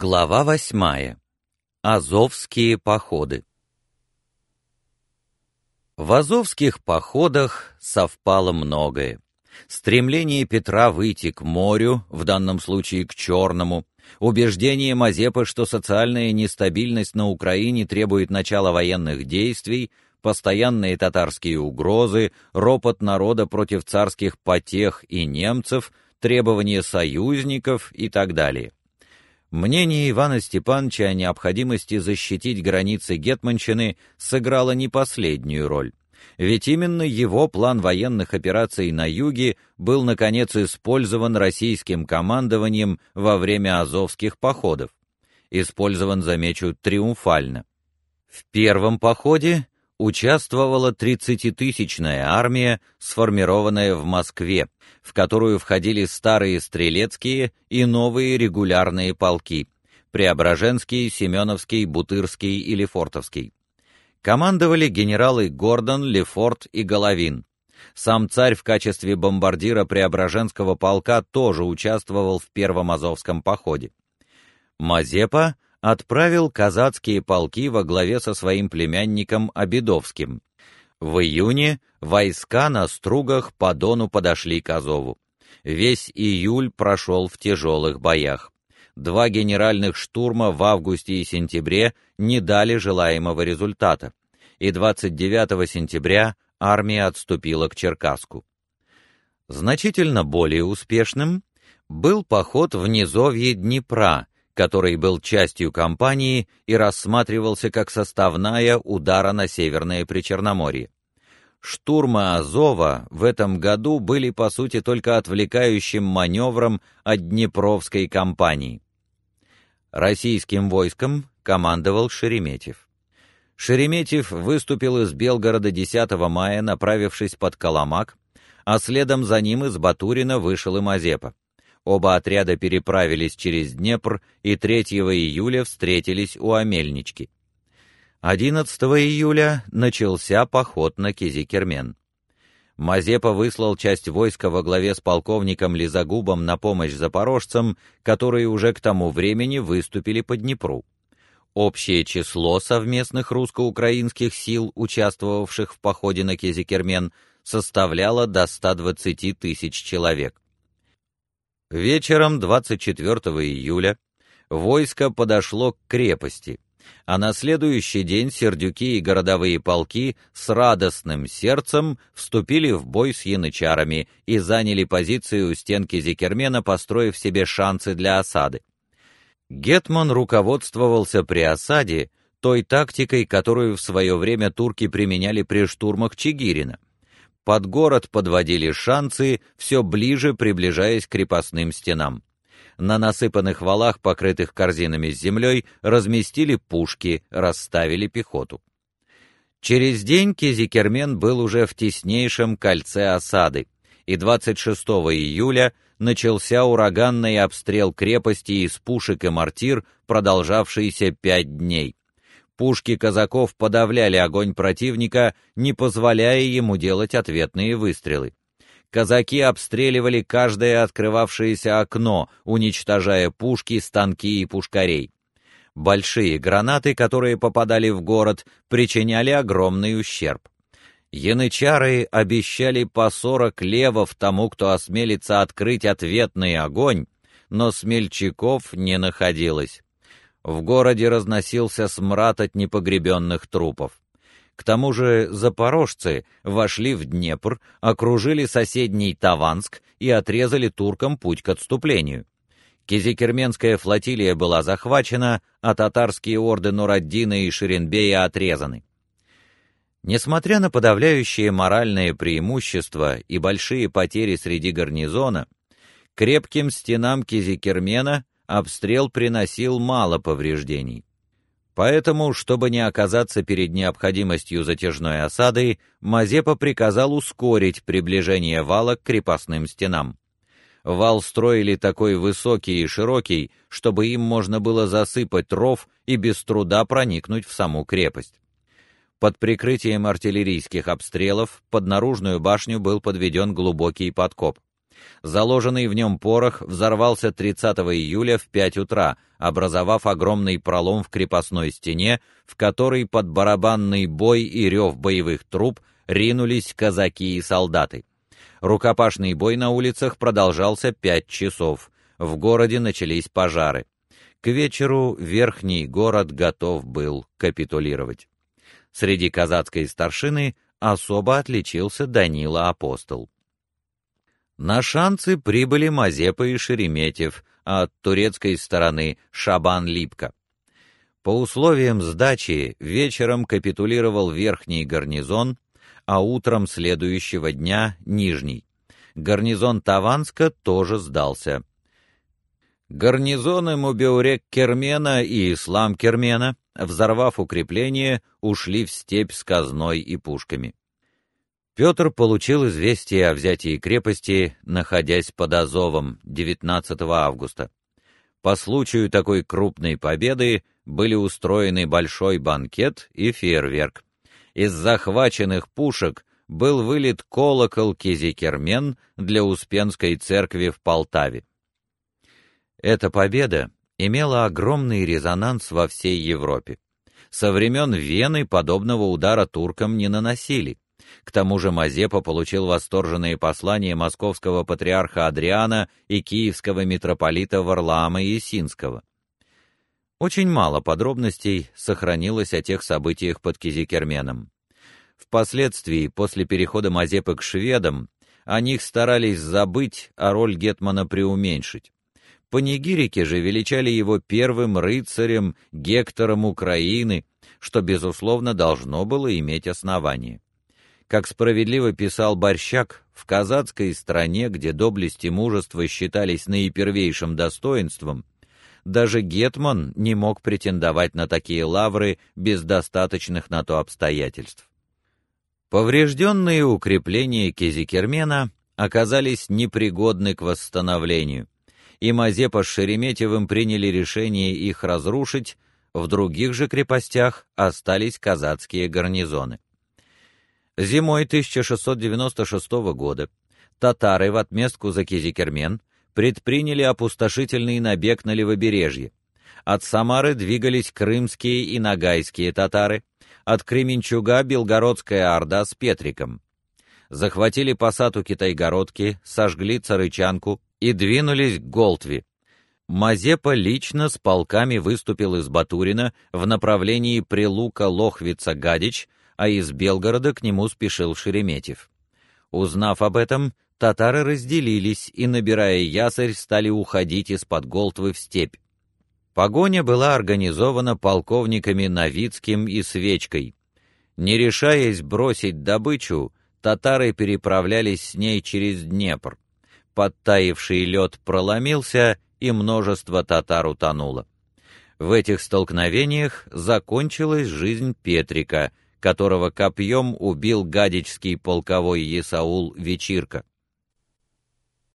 Глава восьмая. Азовские походы. В азовских походах совпало многое. Стремление Петра выйти к морю, в данном случае к Черному, убеждение Мазепы, что социальная нестабильность на Украине требует начала военных действий, постоянные татарские угрозы, ропот народа против царских потех и немцев, требования союзников и так далее. Мнение Ивана Степановича о необходимости защитить границы гетманщины сыграло не последнюю роль. Ведь именно его план военных операций на юге был наконец использован российским командованием во время азовских походов. Использован, замечу, триумфально. В первом походе участвовала 30-тысячная армия, сформированная в Москве, в которую входили старые стрелецкие и новые регулярные полки – Преображенский, Семеновский, Бутырский и Лефортовский. Командовали генералы Гордон, Лефорт и Головин. Сам царь в качестве бомбардира Преображенского полка тоже участвовал в Первом Азовском походе. Мазепа – отправил казацкие полки во главе со своим племянником Обедовским. В июне войска на стругах по Дону подошли к Азову. Весь июль прошел в тяжелых боях. Два генеральных штурма в августе и сентябре не дали желаемого результата, и 29 сентября армия отступила к Черкасску. Значительно более успешным был поход в низовье Днепра, который был частью кампании и рассматривался как составная удара на Северное Причерноморье. Штурмы Азова в этом году были по сути только отвлекающим маневром от Днепровской кампании. Российским войском командовал Шереметьев. Шереметьев выступил из Белгорода 10 мая, направившись под Коломак, а следом за ним из Батурина вышел и Мазепа. Оба отряда переправились через Днепр и 3 июля встретились у Амельнички. 11 июля начался поход на Кизикермен. Мазепа выслал часть войска во главе с полковником Лизагубом на помощь запорожцам, которые уже к тому времени выступили по Днепру. Общее число совместных русско-украинских сил, участвовавших в походе на Кизикермен, составляло до 120 тысяч человек. Вечером 24 июля войско подошло к крепости, а на следующий день сердюки и городовые полки с радостным сердцем вступили в бой с янычарами и заняли позиции у стенки Зикермена, построив себе шансы для осады. Гетман руководствовался при осаде той тактикой, которую в свое время турки применяли при штурмах Чигирина под город подводили шанцы, все ближе приближаясь к крепостным стенам. На насыпанных валах, покрытых корзинами с землей, разместили пушки, расставили пехоту. Через день Кизикермен был уже в теснейшем кольце осады, и 26 июля начался ураганный обстрел крепости из пушек и мортир, продолжавшийся пять дней. Пушки казаков подавляли огонь противника, не позволяя ему делать ответные выстрелы. Казаки обстреливали каждое открывавшееся окно, уничтожая пушки, станки и пушкарей. Большие гранаты, которые попадали в город, причиняли огромный ущерб. Янычары обещали по сорок левов тому, кто осмелится открыть ответный огонь, но смельчаков не находилось. В городе разносился смрад от непогребенных трупов. К тому же запорожцы вошли в Днепр, окружили соседний Таванск и отрезали туркам путь к отступлению. Кизикерменская флотилия была захвачена, а татарские орды Нураддина и Шеренбея отрезаны. Несмотря на подавляющее моральное преимущество и большие потери среди гарнизона, крепким стенам Кизикермена обстрел приносил мало повреждений. Поэтому, чтобы не оказаться перед необходимостью затяжной осады, Мазепа приказал ускорить приближение вала к крепостным стенам. Вал строили такой высокий и широкий, чтобы им можно было засыпать ров и без труда проникнуть в саму крепость. Под прикрытием артиллерийских обстрелов под наружную башню был подведен глубокий подкоп. Заложенный в нем порох взорвался 30 июля в 5 утра, образовав огромный пролом в крепостной стене, в который под барабанный бой и рев боевых труб ринулись казаки и солдаты. Рукопашный бой на улицах продолжался пять часов. В городе начались пожары. К вечеру верхний город готов был капитулировать. Среди казацкой старшины особо отличился Данила Апостол. На шанцы прибыли Мазепа и Шереметьев, а от турецкой стороны Шабан Липко. По условиям сдачи вечером капитулировал верхний гарнизон, а утром следующего дня нижний. Гарнизон Таванска тоже сдался. Гарнизоны Мубеурек-Кермена и Ислам-Кермена, взорвав укрепление, ушли в степь с казной и пушками. Петр получил известие о взятии крепости, находясь под Азовом 19 августа. По случаю такой крупной победы были устроены большой банкет и фейерверк. Из захваченных пушек был вылит колокол Кизикермен для Успенской церкви в Полтаве. Эта победа имела огромный резонанс во всей Европе. Со времен Вены подобного удара туркам не наносили. К тому же Мазепа получил восторженные послания московского патриарха Адриана и киевского митрополита Варлаама Есинского. Очень мало подробностей сохранилось о тех событиях под Кизикерменом. Впоследствии, после перехода Мазепы к шведам, о них старались забыть, а роль гетмана преуменьшить. Панигирики же величали его первым рыцарем, Гектором Украины, что безусловно должно было иметь основание. Как справедливо писал Борщак, в казацкой стране, где доблесть и мужество считались наипервейшим достоинством, даже гетман не мог претендовать на такие лавры без достаточных на то обстоятельств. Поврежденные укрепления Кизикермена оказались непригодны к восстановлению, и Мазепа с Шереметьевым приняли решение их разрушить, в других же крепостях остались казацкие гарнизоны. Зимой 1696 года татары в отместку за Кизикермен предприняли опустошительный набег на левобережье. От Самары двигались крымские и нагайские татары, от Кременчуга Белгородская орда с Петриком. Захватили посад у Китайгородки, сожгли Царычанку и двинулись к Голтве. Мазепа лично с полками выступил из Батурина в направлении Прилука-Лохвица-Гадич, а из Белгорода к нему спешил Шереметьев. Узнав об этом, татары разделились и, набирая ясарь, стали уходить из-под Голтвы в степь. Погоня была организована полковниками Новицким и Свечкой. Не решаясь бросить добычу, татары переправлялись с ней через Днепр. Подтаивший лед проломился, и множество татар утонуло. В этих столкновениях закончилась жизнь Петрика — которого копьем убил гадичский полковой Есаул Вечирка.